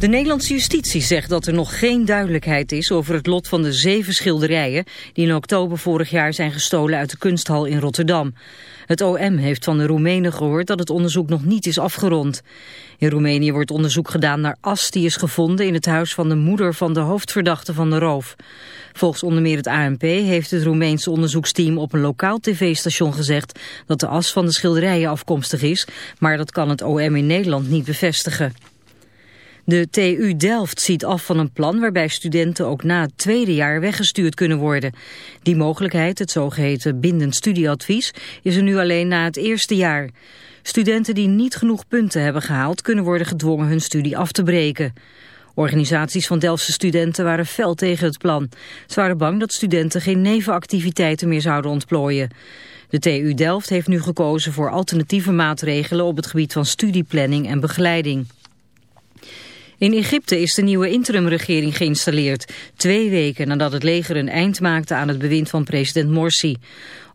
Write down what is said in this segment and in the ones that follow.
De Nederlandse justitie zegt dat er nog geen duidelijkheid is over het lot van de zeven schilderijen die in oktober vorig jaar zijn gestolen uit de kunsthal in Rotterdam. Het OM heeft van de Roemenen gehoord dat het onderzoek nog niet is afgerond. In Roemenië wordt onderzoek gedaan naar as die is gevonden in het huis van de moeder van de hoofdverdachte van de roof. Volgens onder meer het ANP heeft het Roemeense onderzoeksteam op een lokaal tv-station gezegd dat de as van de schilderijen afkomstig is, maar dat kan het OM in Nederland niet bevestigen. De TU Delft ziet af van een plan waarbij studenten ook na het tweede jaar weggestuurd kunnen worden. Die mogelijkheid, het zogeheten bindend studieadvies, is er nu alleen na het eerste jaar. Studenten die niet genoeg punten hebben gehaald kunnen worden gedwongen hun studie af te breken. Organisaties van Delftse studenten waren fel tegen het plan. Ze waren bang dat studenten geen nevenactiviteiten meer zouden ontplooien. De TU Delft heeft nu gekozen voor alternatieve maatregelen op het gebied van studieplanning en begeleiding. In Egypte is de nieuwe interimregering geïnstalleerd, twee weken nadat het leger een eind maakte aan het bewind van president Morsi.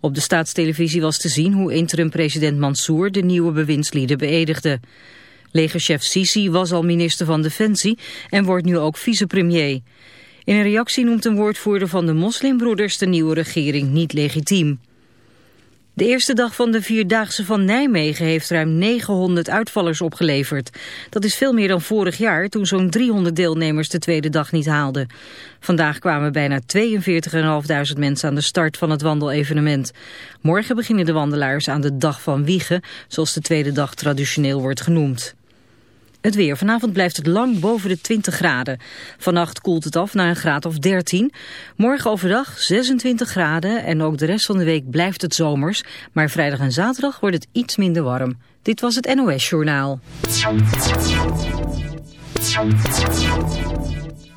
Op de staatstelevisie was te zien hoe interim-president Mansour de nieuwe bewindslieden beëdigde. Legerchef Sisi was al minister van Defensie en wordt nu ook vicepremier. In een reactie noemt een woordvoerder van de moslimbroeders de nieuwe regering niet legitiem. De eerste dag van de Vierdaagse van Nijmegen heeft ruim 900 uitvallers opgeleverd. Dat is veel meer dan vorig jaar toen zo'n 300 deelnemers de tweede dag niet haalden. Vandaag kwamen bijna 42.500 mensen aan de start van het wandelevenement. Morgen beginnen de wandelaars aan de dag van Wiegen, zoals de tweede dag traditioneel wordt genoemd. Het weer. Vanavond blijft het lang boven de 20 graden. Vannacht koelt het af naar een graad of 13. Morgen overdag 26 graden en ook de rest van de week blijft het zomers. Maar vrijdag en zaterdag wordt het iets minder warm. Dit was het NOS Journaal.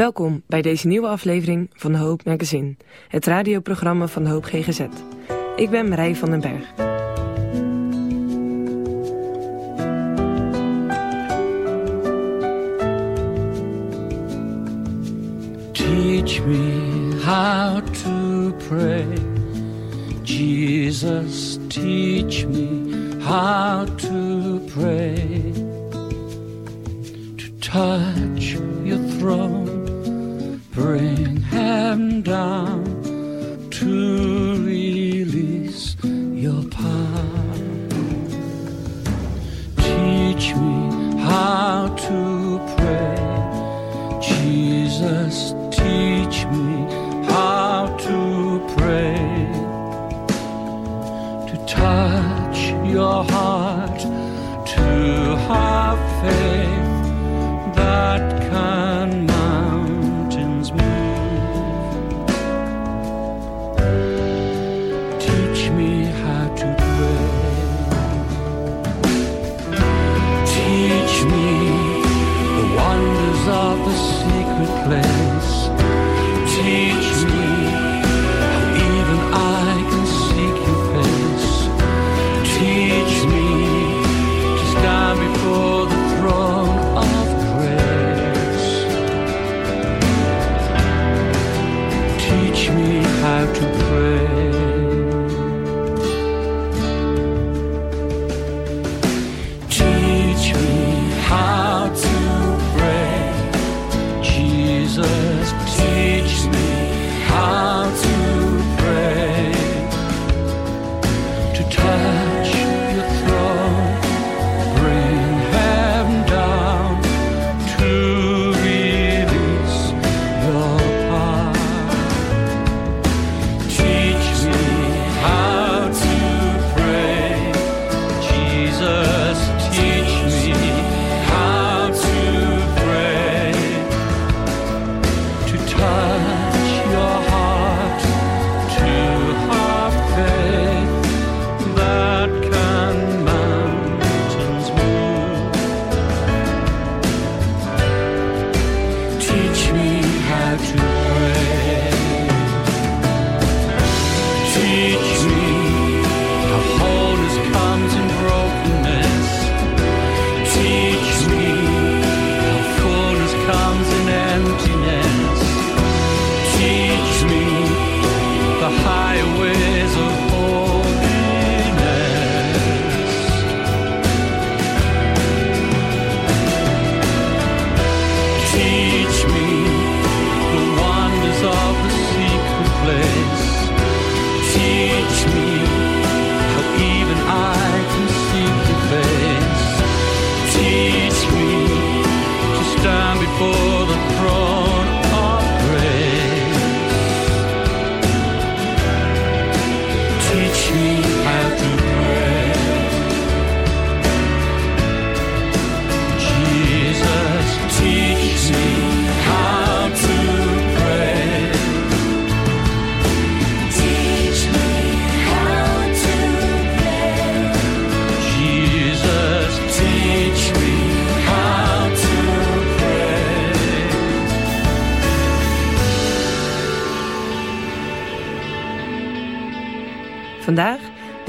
Welkom bij deze nieuwe aflevering van Hoop Magazine, het radioprogramma van Hoop GGZ. Ik ben Marij van den Berg. Teach me how to pray. Jesus, teach me how to pray. To touch your throne, bring heaven down to release your power. Teach me how to pray. Jesus, teach me how to pray. To touch your heart, to have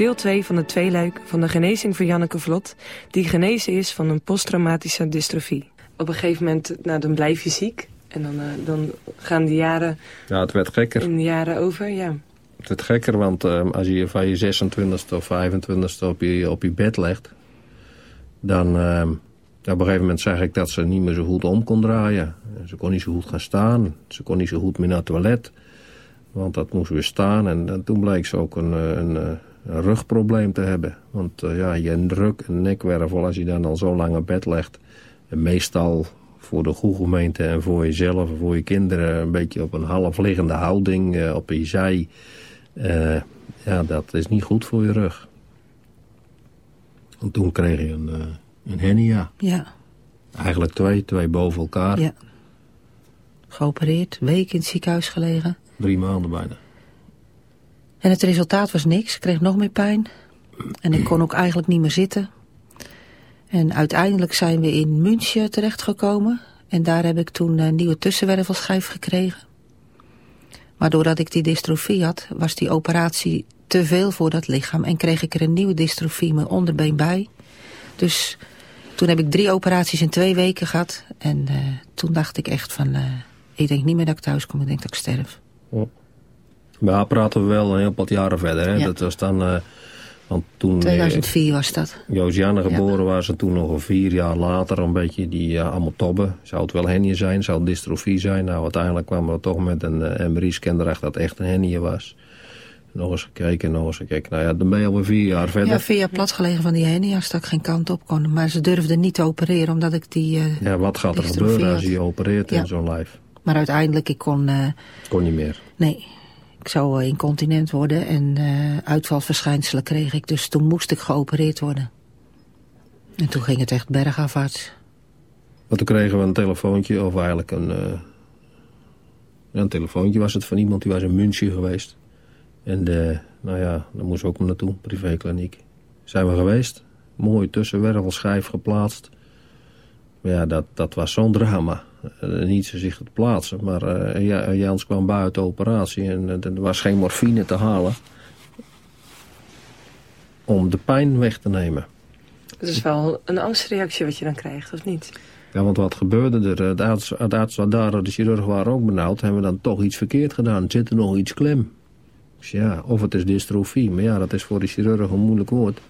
deel 2 van de tweeluik van de genezing van Janneke Vlot... die genezen is van een posttraumatische dystrofie. Op een gegeven moment, nou, dan blijf je ziek. En dan, uh, dan gaan de jaren... Ja, het werd gekker. In de jaren over, ja. Het werd gekker, want uh, als je van je 26e of 25e op je, op je bed legt... dan... Uh, op een gegeven moment zag ik dat ze niet meer zo goed om kon draaien. Ze kon niet zo goed gaan staan. Ze kon niet zo goed meer naar het toilet. Want dat moest weer staan. En, en toen bleek ze ook een, een, een rugprobleem te hebben. Want uh, ja, je druk en nekwervel, als je dan al zo lang op bed legt... En meestal voor de goede gemeente en voor jezelf en voor je kinderen... een beetje op een half liggende houding, uh, op je zij... Uh, ja, dat is niet goed voor je rug. En toen kreeg je een, een hernia. Ja. Eigenlijk twee, twee boven elkaar. Ja. Geopereerd, week in het ziekenhuis gelegen. Drie maanden bijna. En het resultaat was niks. Ik kreeg nog meer pijn. En ik kon ook eigenlijk niet meer zitten. En uiteindelijk zijn we in München terechtgekomen. En daar heb ik toen een nieuwe tussenwervelschijf gekregen. Maar doordat ik die dystrofie had, was die operatie te veel voor dat lichaam. En kreeg ik er een nieuwe dystrofie, mijn onderbeen bij. Dus toen heb ik drie operaties in twee weken gehad. En uh, toen dacht ik echt van, uh, ik denk niet meer dat ik thuis kom, ik denk dat ik sterf. Oh. Maar praten we wel een heel wat jaren verder. Hè? Ja. Dat was dan... Uh, want toen, 2004 was dat. Josiane geboren ja. was en toen nog een vier jaar later een beetje die uh, allemaal tobben. Zou het wel hernie zijn, zou het dystrofie zijn. Nou, uiteindelijk kwamen we toch met een uh, MRI-scan erachter dat het echt een hernie was. Nog eens gekeken, nog eens gekeken. Nou ja, dan ben je alweer vier jaar verder. Ja, vier jaar plat gelegen van die hernia's dat ik geen kant op kon. Maar ze durfden niet te opereren omdat ik die uh, Ja, wat gaat er gebeuren als je opereert ja. in zo'n lijf? Maar uiteindelijk, ik kon... Uh, kon niet meer? Nee. Ik zou incontinent worden en uh, uitvalverschijnselen kreeg ik. Dus toen moest ik geopereerd worden. En toen ging het echt bergafwaarts. Want toen kregen we een telefoontje, of eigenlijk een... Uh, een telefoontje was het van iemand die was in München geweest. En de, nou ja, daar moesten we ook naartoe, privékliniek. Zijn we geweest, mooi tussenwervelschijf geplaatst. Maar ja, dat, dat was zo'n drama. Uh, niet zich te plaatsen, maar uh, Jans kwam buiten de operatie en uh, er was geen morfine te halen om de pijn weg te nemen. Het is wel een angstreactie wat je dan krijgt, of niet? Ja, want wat gebeurde er? De arts, de arts daar, de chirurg waren ook benauwd, hebben we dan toch iets verkeerd gedaan. Zit er nog iets klem? Dus ja, of het is dystrofie, maar ja, dat is voor de chirurg een moeilijk woord.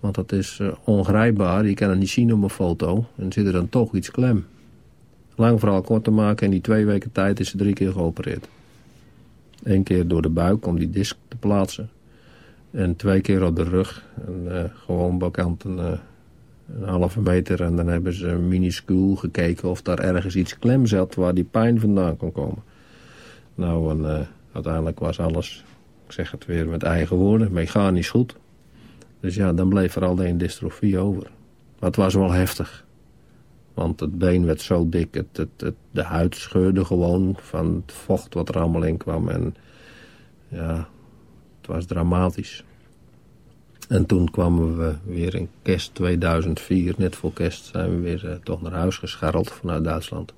Want dat is uh, ongrijpbaar, je kan het niet zien op een foto. En zit er dan toch iets klem. Lang vooral kort te maken, in die twee weken tijd is ze drie keer geopereerd. Eén keer door de buik om die disc te plaatsen. En twee keer op de rug. En, uh, gewoon bekant een, uh, een halve meter. En dan hebben ze minuscuul gekeken of daar ergens iets klem zat waar die pijn vandaan kon komen. Nou, en, uh, uiteindelijk was alles, ik zeg het weer met eigen woorden, mechanisch goed. Dus ja, dan bleef er alleen dystrofie over. Maar het was wel heftig. Want het been werd zo dik, het, het, de huid scheurde gewoon van het vocht wat er allemaal in kwam. En ja, het was dramatisch. En toen kwamen we weer in kerst 2004, net voor kerst, zijn we weer uh, toch naar huis gescharreld vanuit Duitsland.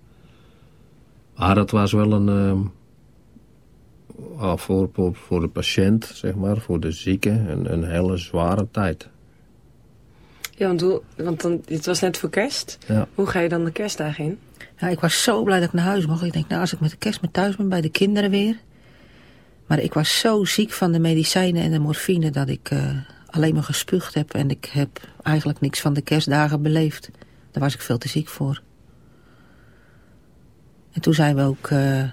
Maar dat was wel een, uh, voor, voor, voor de patiënt, zeg maar, voor de zieke, een, een hele zware tijd. Ja, want, hoe, want dan, het was net voor kerst. Ja. Hoe ga je dan de kerstdagen in? Ja, ik was zo blij dat ik naar huis mocht. Ik denk, nou, als ik met de kerst met thuis ben, bij de kinderen weer. Maar ik was zo ziek van de medicijnen en de morfine dat ik uh, alleen maar gespuugd heb. En ik heb eigenlijk niks van de kerstdagen beleefd. Daar was ik veel te ziek voor. En toen zijn we ook uh,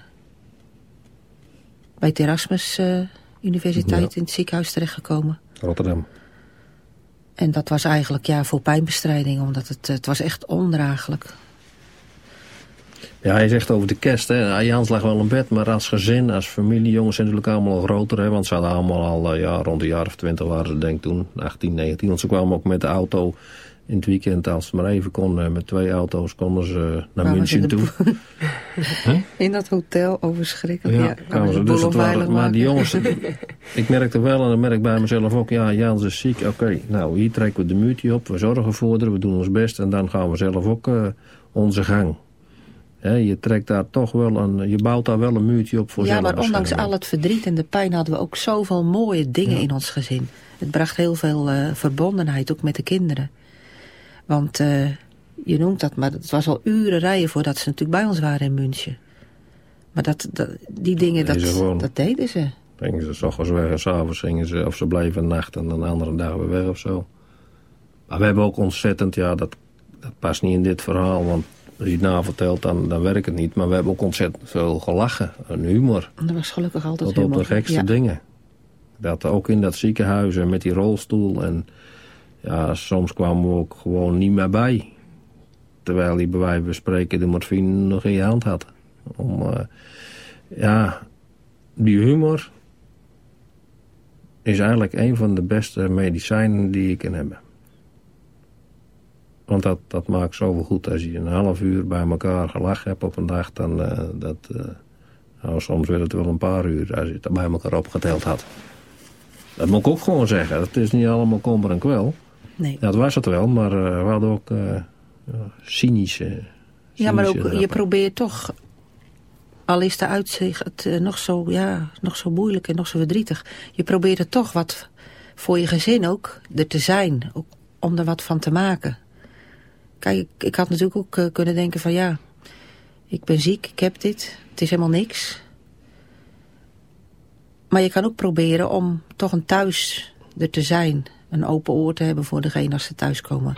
bij het Erasmus uh, Universiteit ja. in het ziekenhuis terechtgekomen. Rotterdam. En dat was eigenlijk ja, voor pijnbestrijding, omdat het, het was echt ondraaglijk. Ja, je zegt over de kerst, hè. Jans lag wel in bed, maar als gezin, als familie, jongens zijn natuurlijk allemaal al groter, hè. Want ze hadden allemaal al, ja, rond de jaar of twintig waren ze denk ik toen, 18, 19. Want ze kwamen ook met de auto in het weekend, als ze maar even konden, met twee auto's, konden ze naar Kwamen München toe. huh? In dat hotel, overschrikkelijk. Ja, Ja, kwamen ze. Dus het waren, maar die jongens, ik merkte wel en dan merk ik bij mezelf ook, ja, Jans is ziek, oké, okay, nou, hier trekken we de muurtje op, we zorgen voor haar, we doen ons best en dan gaan we zelf ook uh, onze gang. Hè, je trekt daar toch wel een, je bouwt daar wel een muurtje op voor Ja, maar ondanks al het verdriet en de pijn hadden we ook zoveel mooie dingen in ons gezin. Het bracht heel veel eh, verbondenheid, ook met de kinderen. Want eh, je noemt dat, maar het was al uren rijden voordat ze natuurlijk bij ons waren in München. Maar dat, dat, die dingen, dat, Deden ze gewoon. dat deden ze. Gingen ze 's ochtends weg en s'avonds gingen ze, of ze bleven een nacht en dan de andere dag weer weg of zo. Maar we hebben ook ontzettend, ja, dat, dat past niet in dit verhaal, want als je het na vertelt, dan, dan werkt het niet. Maar we hebben ook ontzettend veel gelachen en humor. Dat was gelukkig altijd Tot op humor. de gekste Ja. dingen. Dat ook in dat ziekenhuis en met die rolstoel. En ja, soms kwamen we ook gewoon niet meer bij. Terwijl hij bij wijze van spreken de morfine nog in je hand had. Om, eh, ja, die humor is eigenlijk een van de beste medicijnen die je kan hebben. Want dat, dat maakt zoveel goed. Als je een half uur bij elkaar gelachen hebt op een dag, dan eh, dat... eh, nou, soms werd het wel een paar uur als je het bij elkaar opgeteld had. Dat moet ik ook gewoon zeggen. Het is niet allemaal kommer en kwel. Nee. Dat was het wel, maar eh, we hadden ook eh, ja, cynische... Ja, maar ook cynische je probeert toch, al is de uitzicht eh, nog, zo, ja, nog zo moeilijk en nog zo verdrietig, je probeert er toch wat voor je gezin ook er te zijn, ook om er wat van te maken. Kijk, ik, ik had natuurlijk ook eh, kunnen denken van ja, ik ben ziek, ik heb dit, het is helemaal niks. Maar je kan ook proberen om toch een thuis er te zijn, een open oor te hebben voor degene als ze thuiskomen.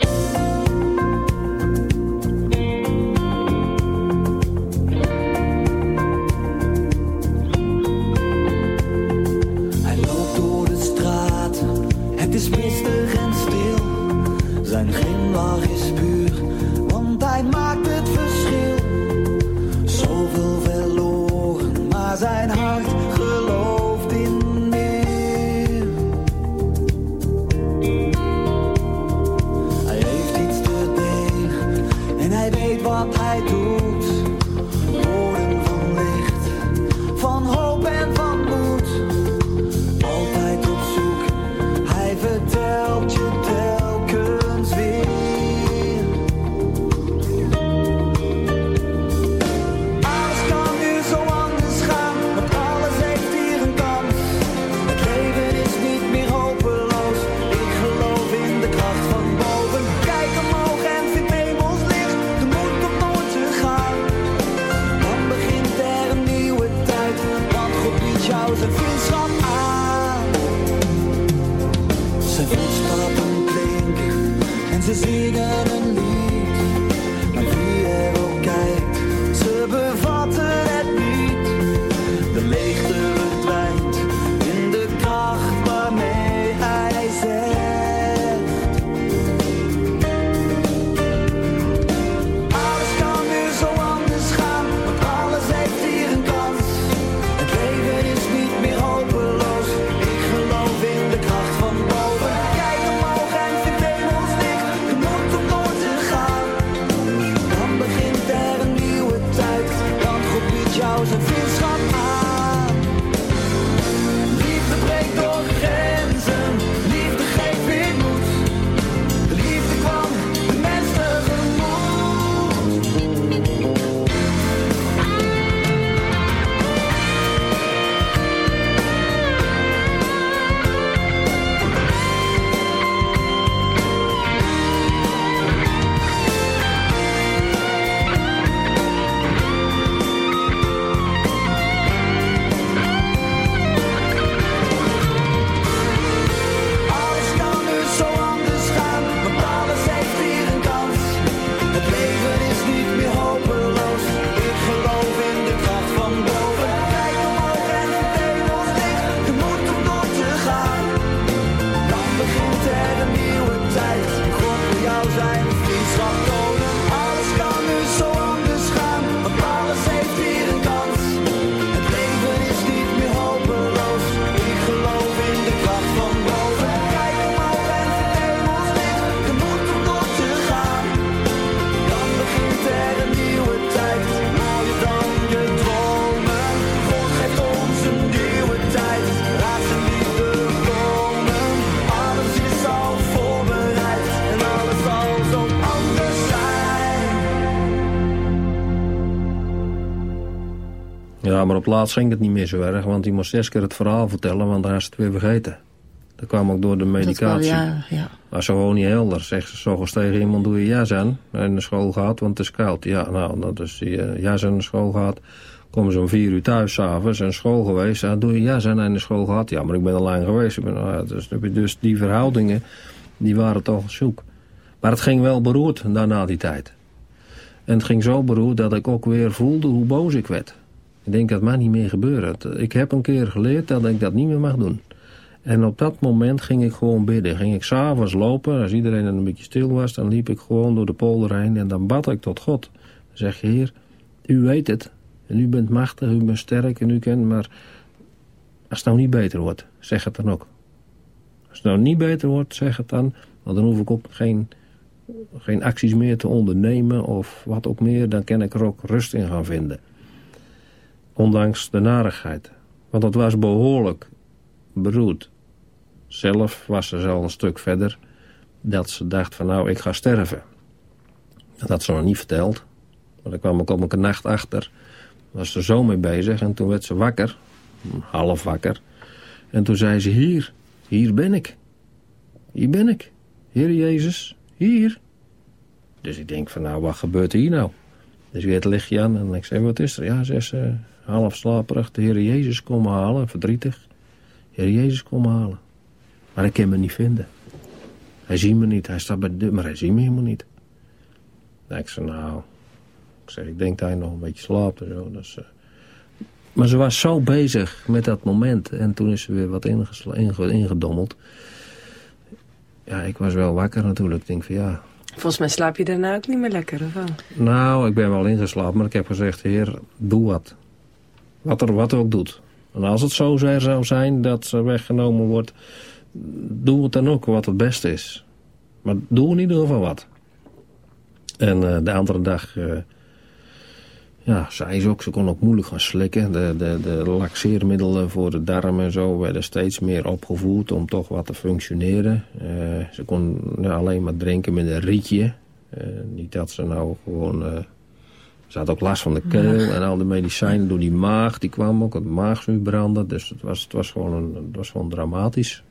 Jou zijn vriendschap aan. Zijn voetstappen klinken en ze zingen een lied. Maar op laatst ging het niet meer zo erg, want hij moest zes keer het verhaal vertellen, want hij is het weer vergeten. Dat kwam ook door de medicatie. Wel, ja, ja. Maar zo gewoon niet helder. Zegt ze s'ochtends tegen iemand, doe je jas aan. En de school gaat, want het is koud. Ja, nou, dat is die uh, jas aan de school gaat. Komen ze om vier uur thuis s'avonds en school geweest. Ja, doe je jas aan en de school gaat. Ja, maar ik ben alleen geweest. Ik ben, nou, dus, dus die verhoudingen, die waren toch zoek. Maar het ging wel beroerd daarna die tijd. En het ging zo beroerd dat ik ook weer voelde hoe boos ik werd. Ik denk dat mij niet meer gebeuren. Ik heb een keer geleerd dat ik dat niet meer mag doen. En op dat moment ging ik gewoon bidden. Ging ik s'avonds lopen, als iedereen een beetje stil was, dan liep ik gewoon door de polder heen en dan bad ik tot God. Dan zeg je, Heer, u weet het. En u bent machtig, u bent sterk en u kent, maar als het nou niet beter wordt, zeg het dan ook. Als het nou niet beter wordt, zeg het dan. Want dan hoef ik ook geen, geen acties meer te ondernemen of wat ook meer. Dan kan ik er ook rust in gaan vinden. Ondanks de narigheid. Want dat was behoorlijk beroerd. Zelf was ze al een stuk verder dat ze dacht van nou ik ga sterven. Dat had ze nog niet verteld. Maar daar kwam ik op een nacht achter. Was er zo mee bezig en toen werd ze wakker. Half wakker. En toen zei ze hier, hier ben ik. Hier ben ik. Heer Jezus, hier. Dus ik denk van nou wat gebeurt hier nou? Dus weer het lichtje aan en ik zei wat is er? Ja, ze is uh, half slaperig de Heer Jezus komen halen, verdrietig. Heer Jezus kom halen. Maar hij kan me niet vinden. Hij ziet me niet. Hij staat bij de deur, maar hij ziet me helemaal niet. Nou, ik zei, nou... Ik zeg, ik denk dat hij nog een beetje slaapt en zo. Dus, uh... Maar ze was zo bezig met dat moment. En toen is ze weer wat ingedommeld. Ja, ik was wel wakker natuurlijk. Ik denk van ja... Volgens mij slaap je daarna ook niet meer lekker, of wel? Nou, ik ben wel ingeslapen. Maar ik heb gezegd, heer, doe wat. Wat er wat ook doet. En als het zo zou zijn dat ze weggenomen wordt, doe het dan ook wat het beste is. Maar doe in ieder geval wat. En uh, de andere dag, uh, ja, zei ze ook, ze kon ook moeilijk gaan slikken. De, de, de laxeermiddelen voor de darm en zo werden steeds meer opgevoerd om toch wat te functioneren. Uh, ze kon alleen maar drinken met een rietje. niet dat ze nou gewoon ze had ook last van de keel en al de medicijnen door die maag. Die kwam ook, het maagzuur branden. Dus het was, het was, gewoon, een, het was gewoon dramatisch.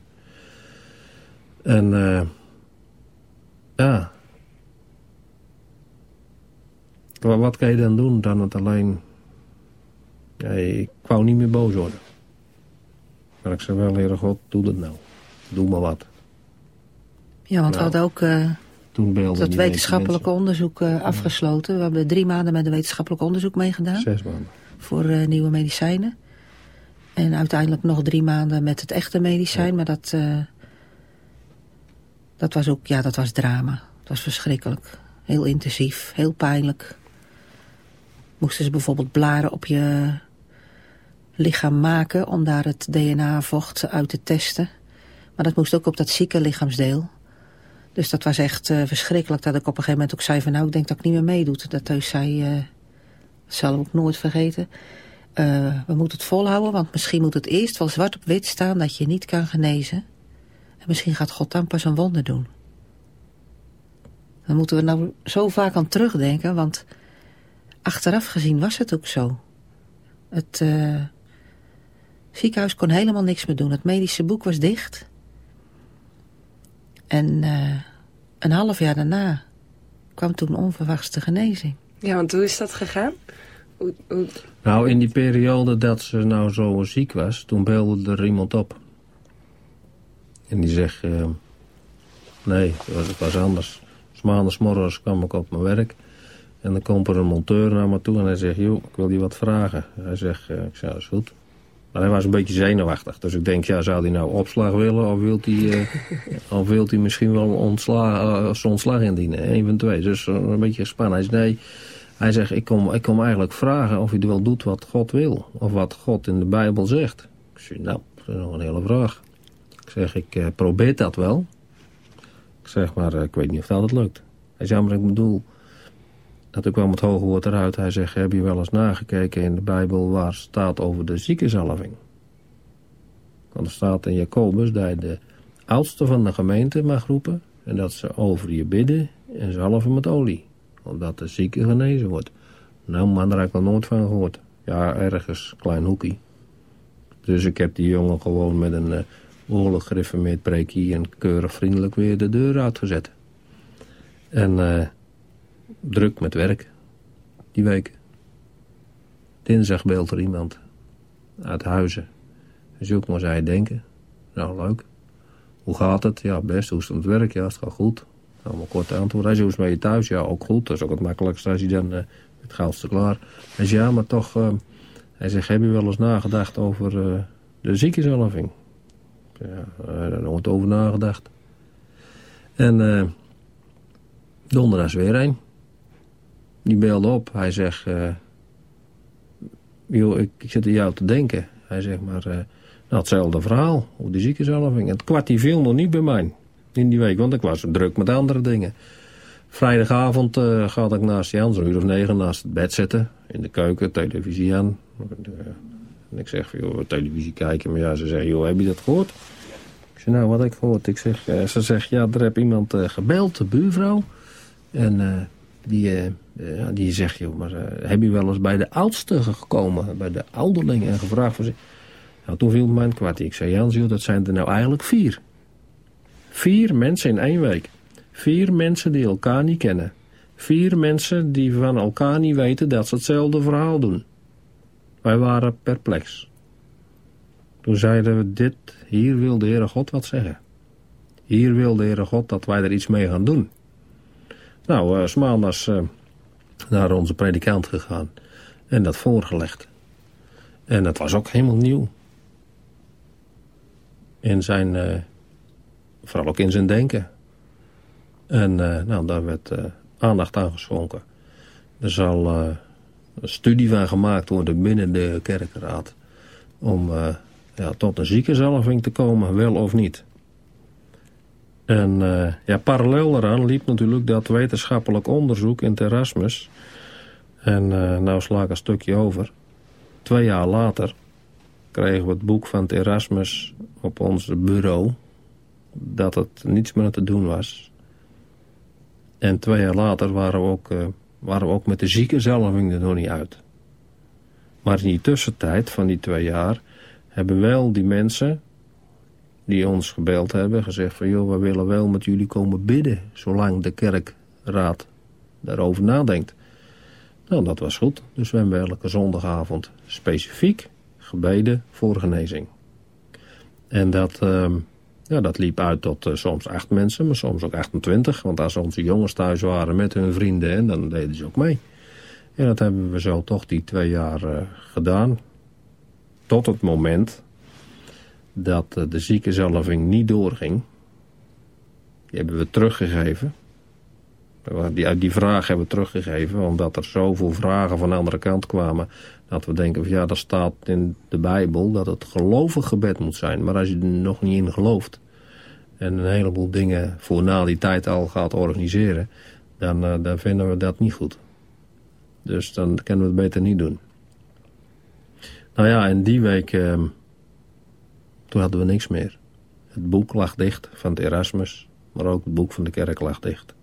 En uh, ja. Wat, wat kan je dan doen dan het alleen... Ja, ik wou niet meer boos worden. Maar ik zei wel, Heere God, doe dat nou. Doe maar wat. Ja, want nou. we hadden ook... Uh dat wetenschappelijke onderzoek uh, afgesloten. We hebben drie maanden met een wetenschappelijk onderzoek meegedaan. Zes maanden. Voor uh, nieuwe medicijnen. En uiteindelijk nog drie maanden met het echte medicijn. Ja. Maar dat, uh, dat was ook, ja, dat was drama. Dat was verschrikkelijk. Heel intensief, heel pijnlijk. Moesten ze bijvoorbeeld blaren op je lichaam maken om daar het DNA-vocht uit te testen. Maar dat moest ook op dat zieke lichaamsdeel. Dus dat was echt uh, verschrikkelijk dat ik op een gegeven moment ook zei van nou ik denk dat ik niet meer meedoe. Dat Teus zei, uh, zal ik ook nooit vergeten. Uh, we moeten het volhouden want misschien moet het eerst wel zwart op wit staan dat je niet kan genezen. En misschien gaat God dan pas een wonder doen. Dan moeten we nou zo vaak aan terugdenken want achteraf gezien was het ook zo. Het ziekenhuis kon helemaal niks meer doen. Het medische boek was dicht... En uh, een half jaar daarna kwam toen onverwachte genezing. Ja, want hoe is dat gegaan? Hoe, hoe... Nou, in die periode dat ze nou zo ziek was, toen belde er iemand op. En die zegt, uh, nee, het was, het was anders. Dus maandagsmorgens kwam ik op mijn werk. En dan komt er een monteur naar me toe en hij zegt, joh, ik wil je wat vragen. Hij zegt, uh, ik zei, dat is goed. Maar hij was een beetje zenuwachtig. Dus ik denk, ja, zou hij nou opslag willen of wilt hij, uh, of wilt hij misschien wel ontslag, uh, zijn ontslag indienen? Een van twee. Dus uh, een beetje gespannen. Hij zei, nee, hij zegt, ik kom, ik kom eigenlijk vragen of hij wel doet wat God wil. Of wat God in de Bijbel zegt. Ik zeg, nou, dat is nog een hele vraag. Ik zeg, ik uh, probeer dat wel. Ik zeg, maar ik weet niet of dat het lukt. Hij zei, maar ik bedoel... En toen kwam het hoge woord eruit. Hij zegt, heb je wel eens nagekeken in de Bijbel waar staat over de ziekenzalving? Want er staat in Jacobus dat je de oudste van de gemeente mag roepen... en dat ze over je bidden en zalven met olie. Omdat de zieke genezen wordt. Nou man, daar heb ik nog nooit van gehoord. Ja, ergens, klein hoekie. Dus ik heb die jongen gewoon met een uh, behoorlijk gereformeerd preekie... en keurig vriendelijk weer de deur uitgezet. En uh, druk met werk, die week. Dinsdag beeld er iemand uit Huizen. Zoek maar zij denken. Nou, leuk. Hoe gaat het? Ja, best. Hoe is het het werk? Ja, het gaat goed. Allemaal kort antwoord. Hij is je thuis? Ja, ook goed. Dat is ook het makkelijkste als je dan uh, het goudste klaar. Hij zegt, ja, maar toch... Uh, hij zegt, heb je wel eens nagedacht over uh, de ziekenzalving? Ja, daar wordt over nagedacht. En donderdag is weer een. Die belde op. Hij zegt, joh, ik, ik zit aan jou te denken. Hij zegt maar, uh, nou, hetzelfde verhaal. Hoe die ziekenzalving. Het kwart die viel nog niet bij mij in die week, want ik was druk met andere dingen. Vrijdagavond uh, ga ik naast Jans, een uur of negen, naast het bed zitten. In de keuken, televisie aan. En ik zeg, joh, televisie kijken. Maar ja, ze zeggen, joh, heb je dat gehoord? Ik zeg, nou, wat heb ik gehoord? Ik zeg, uh, ze zegt, ja, er heb iemand uh, gebeld, de buurvrouw. En die, die zegt, joh, maar heb je wel eens bij de oudste gekomen? Bij de ouderlingen en gevraagd voor ze. Nou, toen viel mijn kwart. Ik zei, Jans, dat zijn er nou eigenlijk vier. Vier mensen in één week. Vier mensen die elkaar niet kennen. Vier mensen die van elkaar niet weten dat ze hetzelfde verhaal doen. Wij waren perplex. Toen zeiden we dit, hier wil de Heere God wat zeggen. Hier wil de Heere God dat wij er iets mee gaan doen. Nou, uh, s maandags uh, naar onze predikant gegaan en dat voorgelegd. En dat was ook helemaal nieuw. In zijn... Uh, vooral ook in zijn denken. En nou, daar werd aandacht aan geschonken. Er zal een studie van gemaakt worden binnen de kerkenraad. Om ja, tot een ziekenzalving te komen, wel of niet. En ja, parallel daaraan liep natuurlijk dat wetenschappelijk onderzoek in Erasmus. En nou sla ik een stukje over. Twee jaar later kregen we het boek van het Erasmus op ons bureau dat het niets meer te doen was. En twee jaar later waren we ook, uh, waren we ook met de ziekenzalving er nog niet uit. Maar in die tussentijd van die twee jaar hebben wel die mensen die ons gebeld hebben gezegd van joh, we willen wel met jullie komen bidden zolang de kerkraad daarover nadenkt. Nou, dat was goed. Dus we hebben elke zondagavond specifiek gebeden voor genezing. En dat, uh, ja, dat liep uit tot uh, soms acht mensen, maar soms ook 28. Want als onze jongens thuis waren met hun vrienden, en dan deden ze ook mee. En dat hebben we zo toch die twee jaar uh, gedaan. Tot het moment dat uh, de ziekenzalving niet doorging. Die hebben we teruggegeven. Die, die vraag hebben we teruggegeven, omdat er zoveel vragen van de andere kant kwamen. Dat we denken, van, ja, dat staat in de Bijbel dat het gelovig gebed moet zijn. Maar als je er nog niet in gelooft en een heleboel dingen voor na die tijd al gaat organiseren, dan, uh, dan vinden we dat niet goed. Dus dan kunnen we het beter niet doen. Nou ja, en die week, uh, toen hadden we niks meer. Het boek lag dicht van het Erasmus, maar ook het boek van de kerk lag dicht.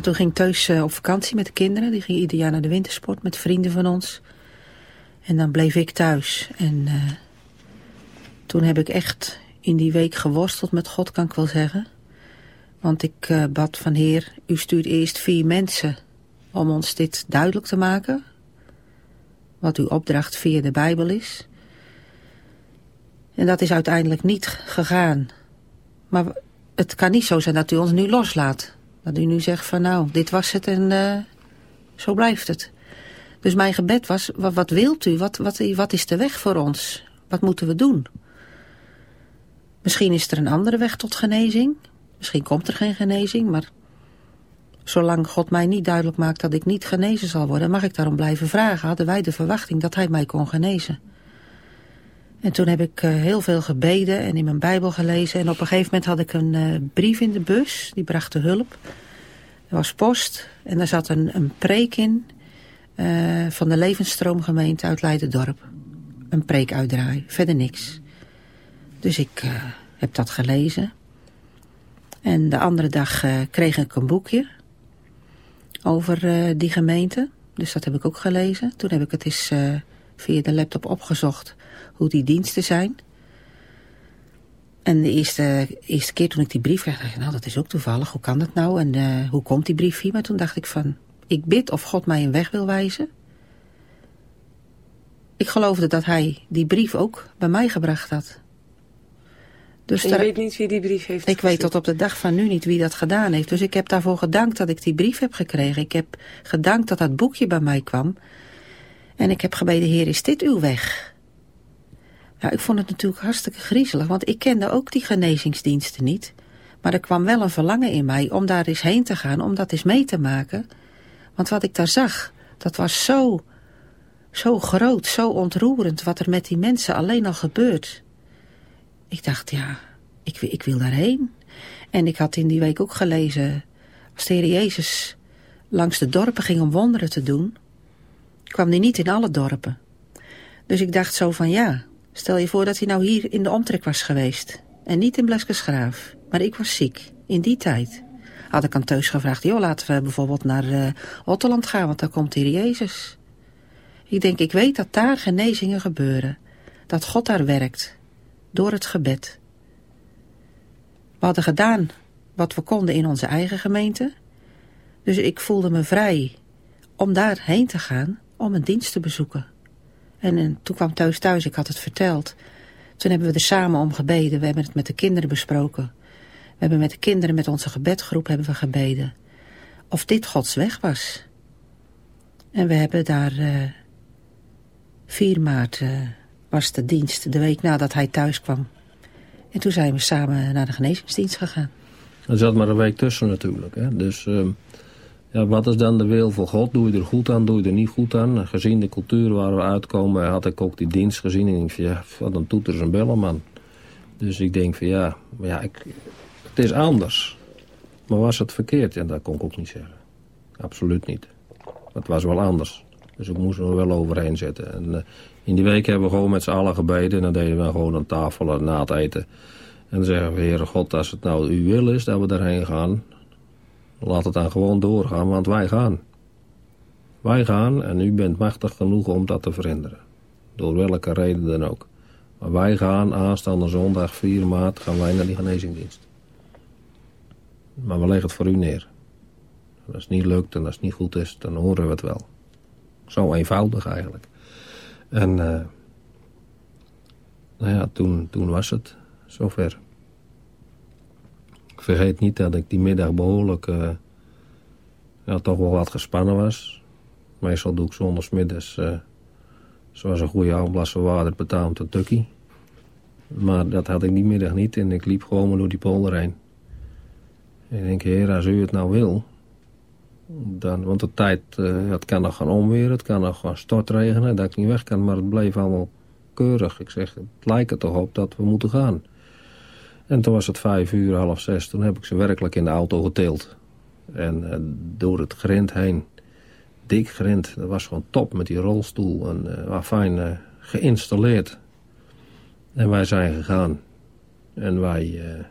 Nou, toen ging ik thuis uh, op vakantie met de kinderen. Die gingen ieder jaar naar de wintersport met vrienden van ons. En dan bleef ik thuis. En uh, toen heb ik echt in die week geworsteld met God, kan ik wel zeggen. Want ik uh, bad van Heer, u stuurt eerst vier mensen om ons dit duidelijk te maken. Wat uw opdracht via de Bijbel is. En dat is uiteindelijk niet gegaan. Maar het kan niet zo zijn dat u ons nu loslaat. Dat u nu zegt van nou, dit was het en uh, zo blijft het. Dus mijn gebed was, wat, wat wilt u? Wat, wat, wat is de weg voor ons? Wat moeten we doen? Misschien is er een andere weg tot genezing. Misschien komt er geen genezing, maar zolang God mij niet duidelijk maakt dat ik niet genezen zal worden, mag ik daarom blijven vragen. Hadden wij de verwachting dat hij mij kon genezen. En toen heb ik uh, heel veel gebeden en in mijn Bijbel gelezen. En op een gegeven moment had ik een uh, brief in de bus, die bracht de hulp. Er was post en daar zat een, een preek in uh, van de Levensstroomgemeente uit Leidendorp. Een preek uitdraai, verder niks. Dus ik heb dat gelezen. En de andere dag kreeg ik een boekje over die gemeente. Dus dat heb ik ook gelezen. Toen heb ik het eens via de laptop opgezocht hoe die diensten zijn. En de eerste, eerste keer toen ik die brief kreeg, dacht ik, nou dat is ook toevallig, hoe kan dat nou? En uh, hoe komt die brief hier? Maar toen dacht ik van, ik bid of God mij een weg wil wijzen. Ik geloofde dat hij die brief ook bij mij gebracht had. Dus je weet niet wie die brief heeft Ik weet tot op de dag van nu niet wie dat gedaan heeft. Dus ik heb daarvoor gedankt dat ik die brief heb gekregen. Ik heb gedankt dat dat boekje bij mij kwam. En ik heb gebeden, Heer, is dit uw weg? Ja, ik vond het natuurlijk hartstikke griezelig, want ik kende ook die genezingsdiensten niet. Maar er kwam wel een verlangen in mij om daar eens heen te gaan, om dat eens mee te maken. Want wat ik daar zag, dat was zo, zo groot, zo ontroerend wat er met die mensen alleen al gebeurt. Ik dacht, ja, ik, ik wil daarheen. En ik had in die week ook gelezen, als de Heer Jezus langs de dorpen ging om wonderen te doen, kwam die niet in alle dorpen. Dus ik dacht zo van ja, stel je voor dat hij nou hier in de omtrek was geweest. En niet in Bleskensgraaf. Maar ik was ziek, in die tijd. Had ik aan thuis gevraagd, joh, laten we bijvoorbeeld naar uh, Otterland gaan, want daar komt hier Jezus. Ik denk, ik weet dat daar genezingen gebeuren. Dat God daar werkt. Door het gebed. We hadden gedaan wat we konden in onze eigen gemeente. Dus ik voelde me vrij om daarheen te gaan om een dienst te bezoeken. En, en toen kwam thuis thuis, ik had het verteld. Toen hebben we er samen om gebeden. We hebben het met de kinderen besproken. We hebben met de kinderen, met onze gebedgroep hebben we gebeden. Of dit Gods weg was. En we hebben daar... Uh, 4 maart uh, was de dienst, de week nadat hij thuis kwam. En toen zijn we samen naar de genezingsdienst gegaan. Er zat maar een week tussen natuurlijk. Hè? Dus... Uh... Ja, wat is dan de wil van God? Doe je er goed aan, doe je er niet goed aan? Gezien de cultuur waar we uitkomen, had ik ook die dienst gezien. En ik denk van ja, wat een is een bellenman. Dus ik denk van ja, ja ik, het is anders. Maar was het verkeerd? Ja, dat kon ik ook niet zeggen. Absoluut niet. Het was wel anders. Dus ik moest er wel overheen zetten. En uh, in die week hebben we gewoon met z'n allen gebeden. En dan deden we gewoon aan tafel na het eten. En dan zeggen we, Heere God, als het nou uw wil is dat we daarheen gaan... Laat het dan gewoon doorgaan, want wij gaan. Wij gaan en u bent machtig genoeg om dat te verhinderen. Door welke reden dan ook. Maar wij gaan aanstaande zondag 4 maart gaan wij naar die genezingdienst. Maar we leggen het voor u neer. Als het niet lukt en als het niet goed is, dan horen we het wel. Zo eenvoudig eigenlijk. En uh, nou ja, toen, toen was het zover. Vergeet niet dat ik die middag behoorlijk uh, ja, toch wel wat gespannen was. Meestal doe ik zondagsmiddags uh, zoals een goede aanblassen water betaald een tukkie. Maar dat had ik die middag niet en ik liep gewoon maar door die polder heen. En ik denk, heer, als u het nou wil... Dan, want de tijd, uh, het kan nog gaan omweren, het kan nog gaan stortregenen, dat ik niet weg kan, maar het bleef allemaal keurig. Ik zeg, het lijkt er toch op dat we moeten gaan. En toen was het vijf uur, half zes. Toen heb ik ze werkelijk in de auto geteeld. En, door het grind heen. Dik grind. Dat was gewoon top met die rolstoel. En uh, waar fijn uh, geïnstalleerd. En wij zijn gegaan. En wij, uh,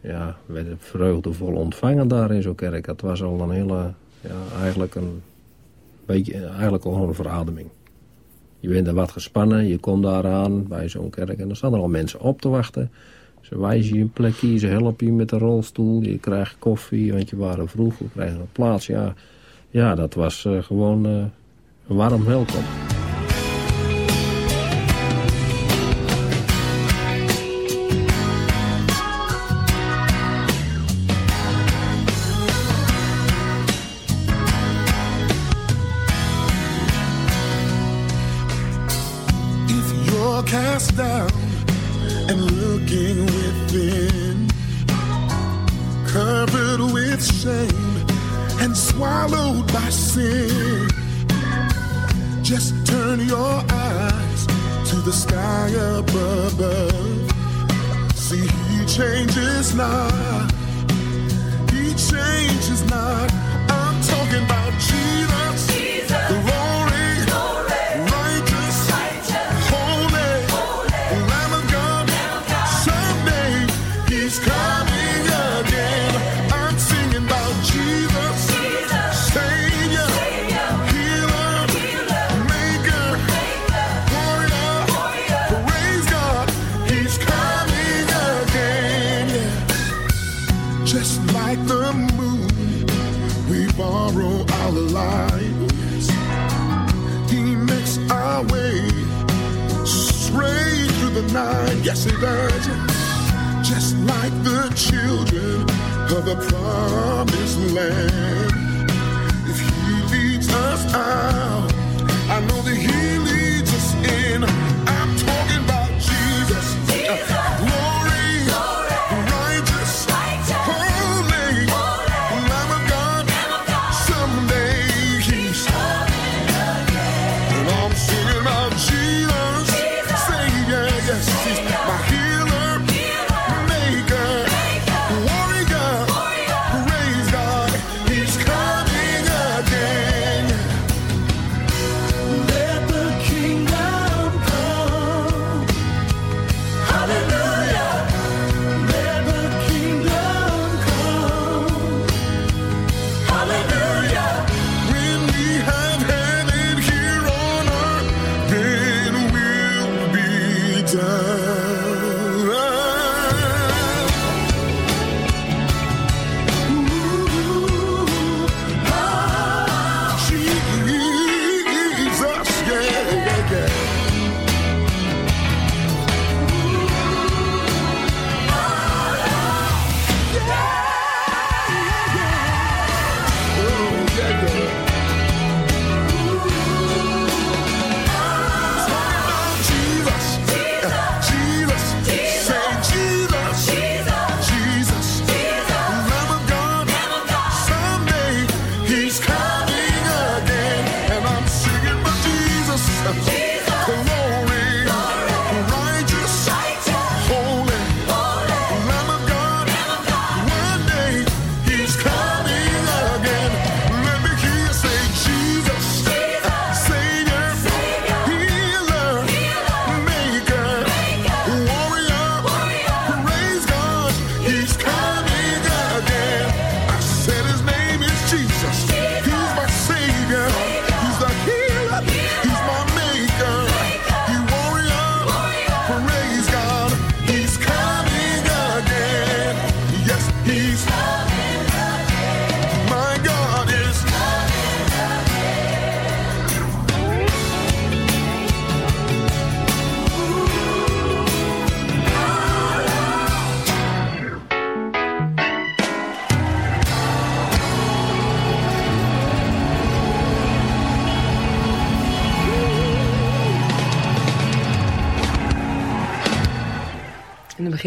ja, werden vreugdevol ontvangen daar in zo'n kerk. Het was al een hele, ja, eigenlijk een beetje, eigenlijk al een verademing. Je bent er wat gespannen, je komt daar aan bij zo'n kerk en er staan er al mensen op te wachten. Ze wijzen je een plekje, ze helpen je met de rolstoel, je krijgt koffie, want je waren vroeg, we krijgen een plaats. Ja, ja dat was uh, gewoon een warm welkom. Covered with shame and swallowed by sin. Just turn your eyes to the sky above. See, He changes not. He changes not. Does. Just like the children of the promised land.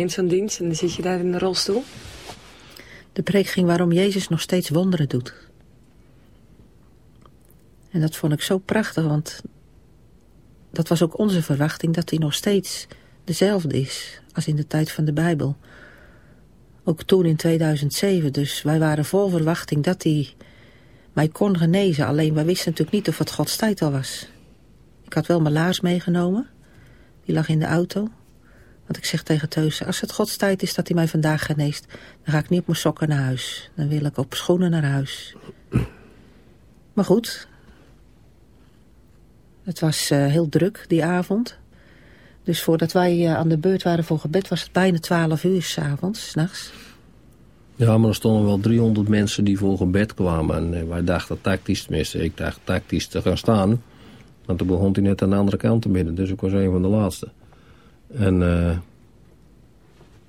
Begint zo'n dienst en dan zit je daar in de rolstoel. De preek ging waarom Jezus nog steeds wonderen doet. En dat vond ik zo prachtig, want dat was ook onze verwachting dat hij nog steeds dezelfde is als in de tijd van de Bijbel. Ook toen in 2007, dus wij waren vol verwachting dat hij mij kon genezen. Alleen wij wisten natuurlijk niet of het Gods tijd al was. Ik had wel mijn laars meegenomen, die lag in de auto. Want ik zeg tegen Teus, als het Gods tijd is dat hij mij vandaag geneest, dan ga ik niet op mijn sokken naar huis. Dan wil ik op schoenen naar huis. Maar goed, het was uh, heel druk die avond. Dus voordat wij uh, aan de beurt waren voor gebed was het bijna 12 uur s'avonds, s'nachts. Ja, maar er stonden wel 300 mensen die voor gebed kwamen. En uh, wij dachten tactisch, tenminste, ik dacht tactisch te gaan staan. Want toen begon hij net aan de andere kant te bidden. Dus ik was een van de laatste. En uh,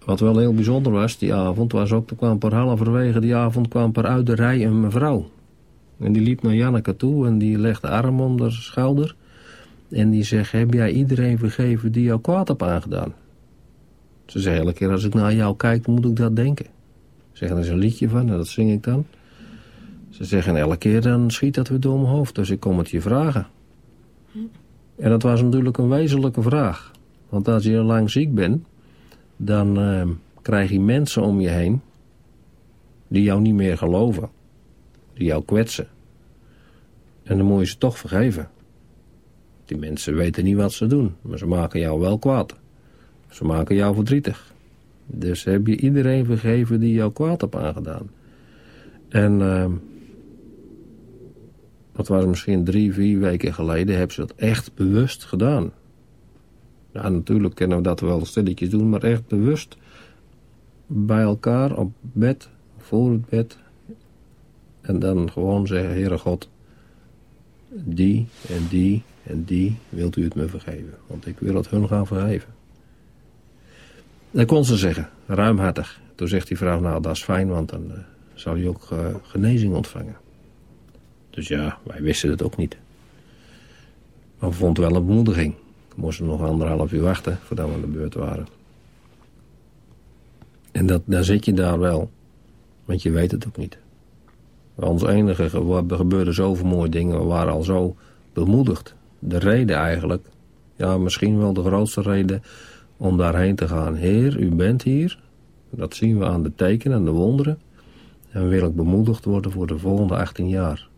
wat wel heel bijzonder was die avond, was ook, er kwam per halverwege die avond kwam per uit de rij een mevrouw. En die liep naar Janneke toe en die legde de arm om haar schouder. En die zegt, heb jij iedereen vergeven die jou kwaad heb aangedaan? Ze zei, elke keer als ik naar jou kijk, moet ik dat denken. Zeggen, er is een liedje van en dat zing ik dan. Ze zeggen, elke keer dan schiet dat weer door mijn hoofd, dus ik kom het je vragen. En dat was natuurlijk een wezenlijke vraag. Want als je lang ziek bent, dan uh, krijg je mensen om je heen die jou niet meer geloven. Die jou kwetsen. En dan moet je ze toch vergeven. Die mensen weten niet wat ze doen, maar ze maken jou wel kwaad. Ze maken jou verdrietig. Dus heb je iedereen vergeven die jou kwaad heeft aangedaan. En uh, dat was misschien drie, vier weken geleden, hebben ze dat echt bewust gedaan. Ja, natuurlijk kunnen we dat wel stilletjes doen, maar echt bewust bij elkaar op bed, voor het bed. En dan gewoon zeggen, Heere God, die en die en die wilt u het me vergeven. Want ik wil het hun gaan vergeven. Dat kon ze zeggen, ruimhartig. Toen zegt die vrouw, nou dat is fijn, want dan uh, zal je ook uh, genezing ontvangen. Dus ja, wij wisten het ook niet. Maar we vonden wel een bemoediging. Moesten nog anderhalf uur wachten voordat we aan de beurt waren. En dat, dan zit je daar wel, want je weet het ook niet. Ons enige, er gebeurden zoveel mooie dingen, we waren al zo bemoedigd. De reden eigenlijk, ja misschien wel de grootste reden om daarheen te gaan. Heer, u bent hier, dat zien we aan de tekenen en de wonderen. En wil bemoedigd worden voor de volgende 18 jaar.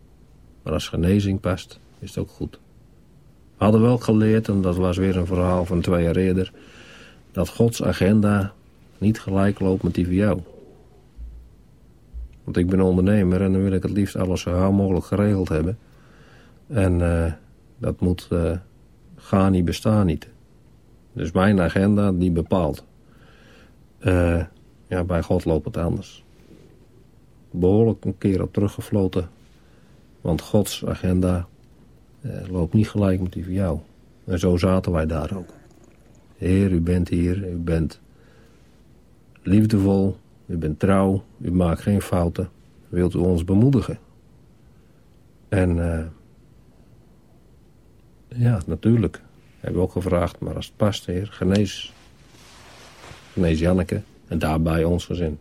Maar als genezing past, is het ook goed. We hadden wel geleerd, en dat was weer een verhaal van twee jaar eerder... dat Gods agenda niet gelijk loopt met die van jou. Want ik ben ondernemer en dan wil ik het liefst alles zo gauw mogelijk geregeld hebben. En uh, dat moet uh, gaan niet, bestaan niet. Dus mijn agenda die bepaalt. Uh, ja, bij God loopt het anders. Behoorlijk een keer op teruggefloten. Want Gods agenda loopt niet gelijk met die van jou. En zo zaten wij daar ook. Heer, u bent hier, u bent liefdevol, u bent trouw, u maakt geen fouten. Wilt u ons bemoedigen? En uh, ja, natuurlijk. Hebben we ook gevraagd, maar als het past, heer, genees. Genees Janneke en daarbij ons gezin.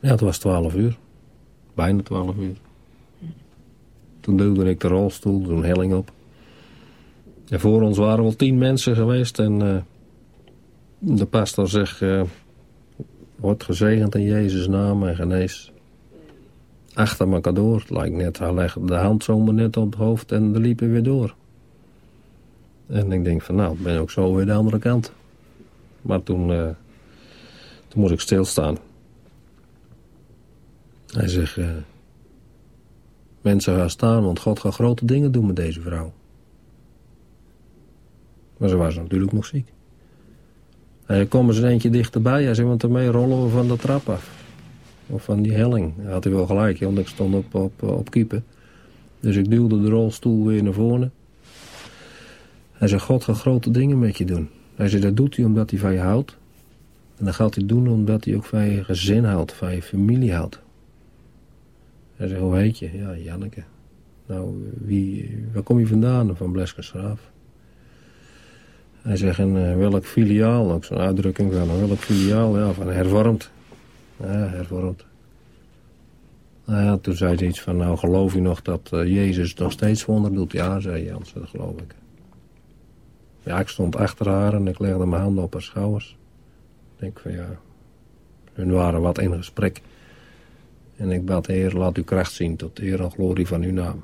Ja, het was twaalf uur. Bijna twaalf uur. Toen duwde ik de rolstoel, zo'n helling op. En voor ons waren wel tien mensen geweest en uh, de pastor zegt... Uh, wordt gezegend in Jezus' naam en genees. Achter elkaar door. Het lijkt net, hij legde de hand zomaar net op het hoofd en de liepen weer door. En ik denk van nou, ik ben ook zo weer de andere kant. Maar toen, uh, toen moest ik stilstaan. Hij zegt, mensen gaan staan, want God gaat grote dingen doen met deze vrouw. Maar ze was natuurlijk nog ziek. Hij kwam eens een eentje dichterbij. Hij zei, want ermee rollen we van de trap af. Of van die helling. Hij had hij wel gelijk, want ik stond op, op, op kiepen. Dus ik duwde de rolstoel weer naar voren. Hij zei, God gaat grote dingen met je doen. Hij zei, dat doet hij omdat hij van je houdt. En dat gaat hij doen omdat hij ook van je gezin houdt, van je familie houdt. Hij zei, hoe heet je? Ja, Janneke. Nou, wie, waar kom je vandaan? Van Bleskersgraaf. Hij zegt, en uh, welk filiaal? Ook zo'n uitdrukking van, welk filiaal? Ja, van hervormd. Ja, hervormd. Nou ja, toen zei hij iets van, nou geloof je nog dat uh, Jezus nog steeds wonder doet? Ja, zei Jans, dat geloof ik. Ja, ik stond achter haar en ik legde mijn handen op haar schouders. Ik denk van ja, hun waren wat in gesprek. En ik bad, Heer, laat uw kracht zien tot eer en glorie van uw naam.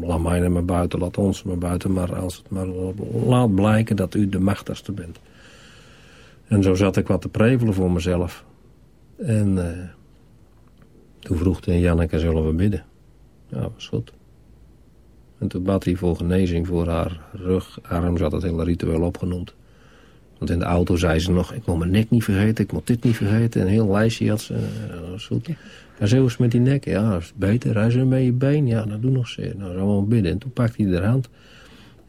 laat mij er maar buiten, laat ons maar buiten. Maar als het maar laat blijken dat u de machtigste bent. En zo zat ik wat te prevelen voor mezelf. En uh, toen vroeg hij Janneke, zullen we bidden? Ja, was goed. En toen bad hij voor genezing voor haar rugarm. Ze had het hele ritueel opgenoemd. Want in de auto zei ze nog, ik moet mijn nek niet vergeten, ik moet dit niet vergeten. Een heel lijstje had ze. Uh. Ja, is met die nek. Ja, is beter. Hij zei met je been. Ja, dat doe nog zeer. Nou, zo bidden. En toen pakte hij de hand.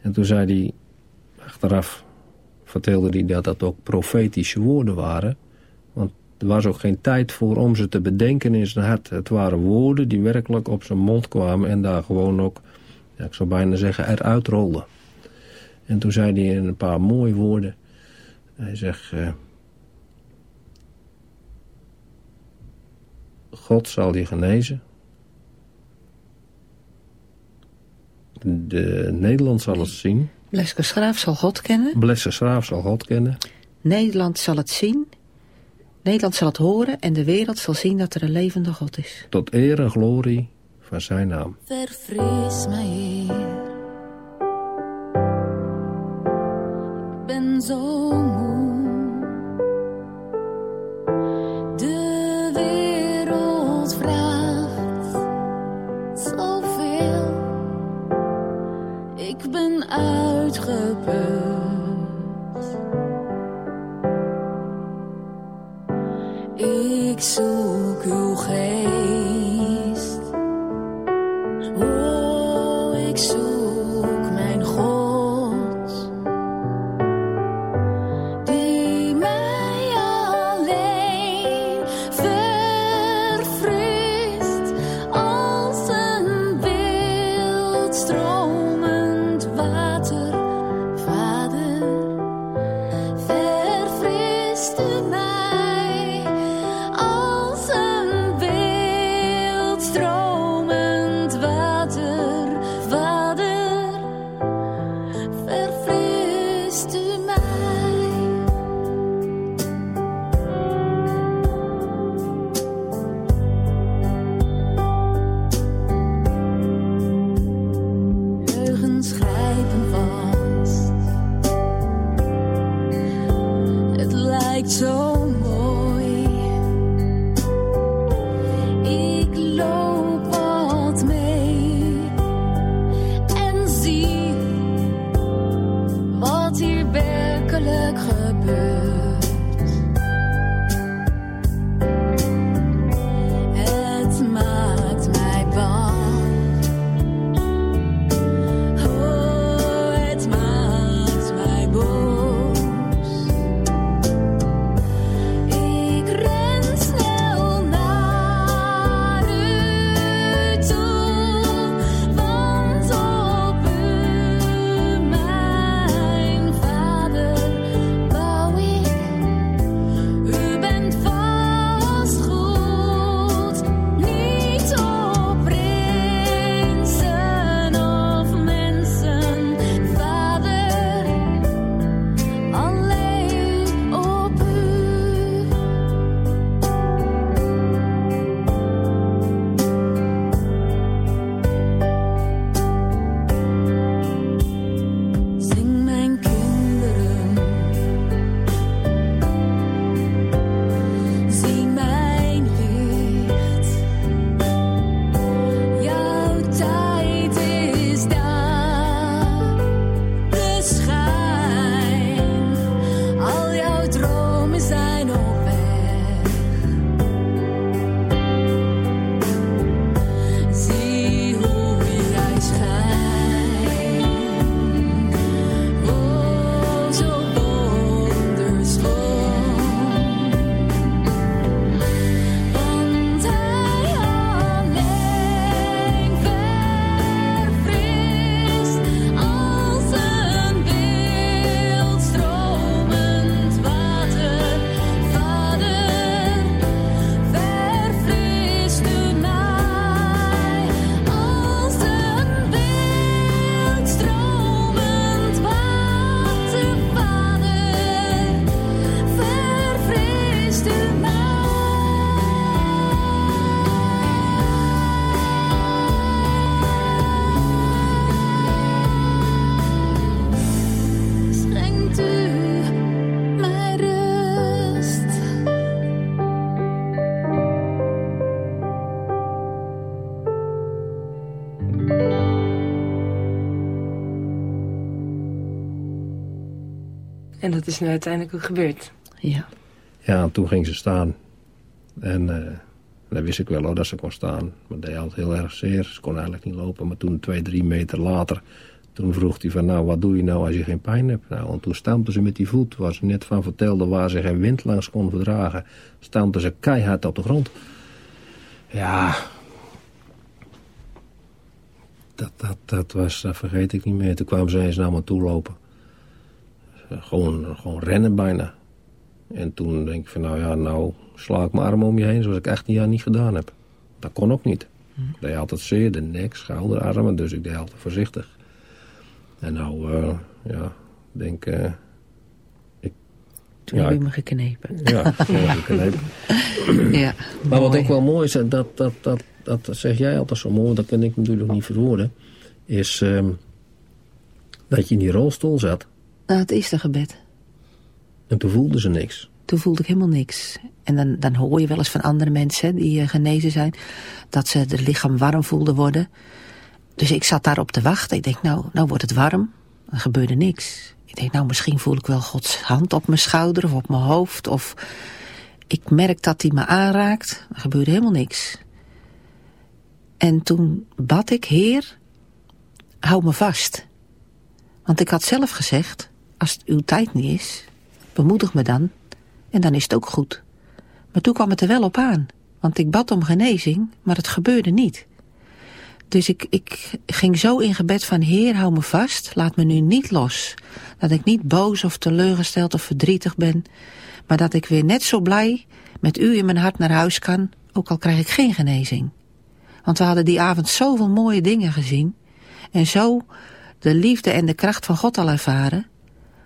En toen zei hij, achteraf vertelde hij dat dat ook profetische woorden waren. Want er was ook geen tijd voor om ze te bedenken in zijn hart. Het waren woorden die werkelijk op zijn mond kwamen en daar gewoon ook, ja, ik zou bijna zeggen, eruit rolden. En toen zei hij een paar mooie woorden. Hij zegt... Uh, God zal je genezen. De Nederland zal het zien. Bleske Schraaf zal God kennen. Bleske Schraaf zal God kennen. Nederland zal het zien. Nederland zal het horen en de wereld zal zien dat er een levende God is. Tot eer en glorie van zijn naam. Verfris mij, ben zo moe. De wereld vraagt zoveel. Ik ben uitgeput. Ik dat is nu uiteindelijk ook gebeurd. Ja. Ja, en toen ging ze staan. En eh dan wist ik wel hoor, dat ze kon staan. Maar dat deed altijd heel erg zeer. Ze kon eigenlijk niet lopen. Maar toen, twee, drie meter later, toen vroeg hij van... nou, wat doe je nou als je geen pijn hebt? Nou, en toen stampte ze met die voet, waar ze net van vertelde... waar ze geen wind langs kon verdragen. Stampte ze keihard op de grond. Ja... Dat, dat, dat was, dat vergeet ik niet meer. Toen kwamen ze eens naar me toe lopen. Gewoon, gewoon rennen bijna. En toen denk ik van, nou ja, nou sla ik mijn arm om je heen zoals ik 18 jaar niet gedaan heb. Dat kon ook niet. Ik deed altijd zeer, de nek, schouder, armen, dus ik deed altijd voorzichtig. En nou, eh, ja, denk... eh, ik, Toen heb je me geknepen. Ja, toen heb ik geknepen. ja, Maar wat ook wel mooi is, en dat, dat, dat, dat zeg jij altijd zo mooi, dat kan ik natuurlijk niet verwoorden, is ehm, dat je in die rolstoel zat Na het gebed. en toen voelde ze niks. Toen voelde ik helemaal niks. En dan, dan hoor je wel eens van andere mensen die eh, genezen zijn... dat ze het lichaam warm voelden worden. Dus ik zat daarop te wachten. Ik denk, nou, nou wordt het warm. Er gebeurde niks. Ik denk, nou, misschien voel ik wel Gods hand op mijn schouder of op mijn hoofd. Of ik merk dat hij me aanraakt. Er gebeurde helemaal niks. En toen bad ik, Heer, hou me vast. Want ik had zelf gezegd, als het uw tijd niet is, bemoedig me dan. En dan is het ook goed. Maar toen kwam het er wel op aan. Want ik bad om genezing, maar het gebeurde niet. Dus ik, ik ging zo in gebed van Heer, hou me vast. Laat me nu niet los. Dat ik niet boos of teleurgesteld of verdrietig ben. Maar dat ik weer net zo blij met u in mijn hart naar huis kan. Ook al krijg ik geen genezing. Want we hadden die avond zoveel mooie dingen gezien. En zo de liefde en de kracht van God al ervaren.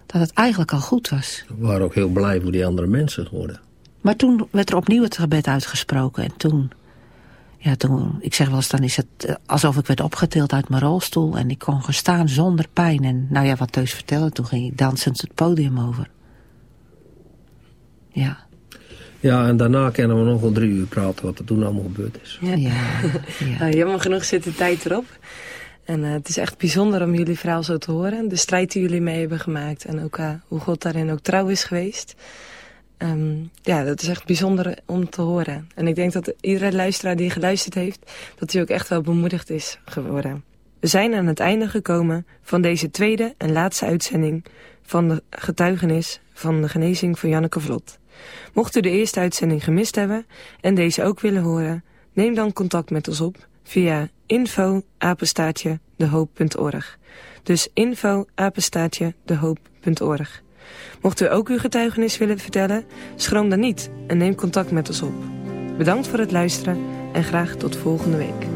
Dat het eigenlijk al goed was. We waren ook heel blij voor die andere mensen geworden. Maar toen werd er opnieuw het gebed uitgesproken. En toen, ja, toen, ik zeg wel eens, dan is het eh, alsof ik werd opgetild uit mijn rolstoel. En ik kon gaan staan zonder pijn. En nou ja, wat Teus vertelde, toen ging ik dansend het podium over. Ja. Ja, en daarna kunnen we nog wel drie uur praten wat er toen allemaal gebeurd is. Ja. Ja, Nou, jammer genoeg zit de tijd erop. En eh, het is echt bijzonder om jullie verhaal zo te horen. De strijd die jullie mee hebben gemaakt. En ook eh, hoe God daarin ook trouw is geweest. Ehm, ja, dat is echt bijzonder om te horen. En ik denk dat iedere luisteraar die geluisterd heeft... dat hij ook echt wel bemoedigd is geworden. We zijn aan het einde gekomen van deze tweede en laatste uitzending... van de getuigenis van de genezing van Janneke Vlot. Mocht u de eerste uitzending gemist hebben en deze ook willen horen... neem dan contact met ons op via info apenstaatje dehoop.org. Dus info apenstaatje dehoop.org. Mocht u ook uw getuigenis willen vertellen, schroom dan niet en neem contact met ons op. Bedankt voor het luisteren en graag tot volgende week.